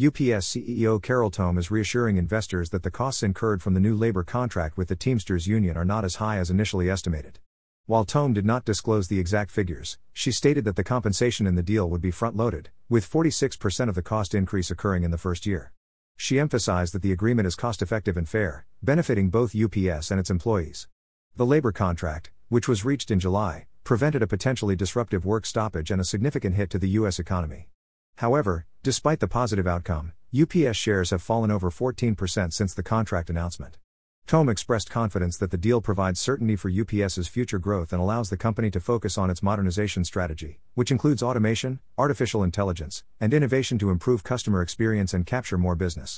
UPS CEO Carol Tome is reassuring investors that the costs incurred from the new labor contract with the Teamsters Union are not as high as initially estimated. While Tome did not disclose the exact figures, she stated that the compensation in the deal would be front loaded, with 46% of the cost increase occurring in the first year. She emphasized that the agreement is cost effective and fair, benefiting both UPS and its employees. The labor contract, which was reached in July, prevented a potentially disruptive work stoppage and a significant hit to the U.S. economy. However, despite the positive outcome, UPS shares have fallen over 14% since the contract announcement. Tome expressed confidence that the deal provides certainty for UPS's future growth and allows the company to focus on its modernization strategy, which includes automation, artificial intelligence, and innovation to improve customer experience and capture more business.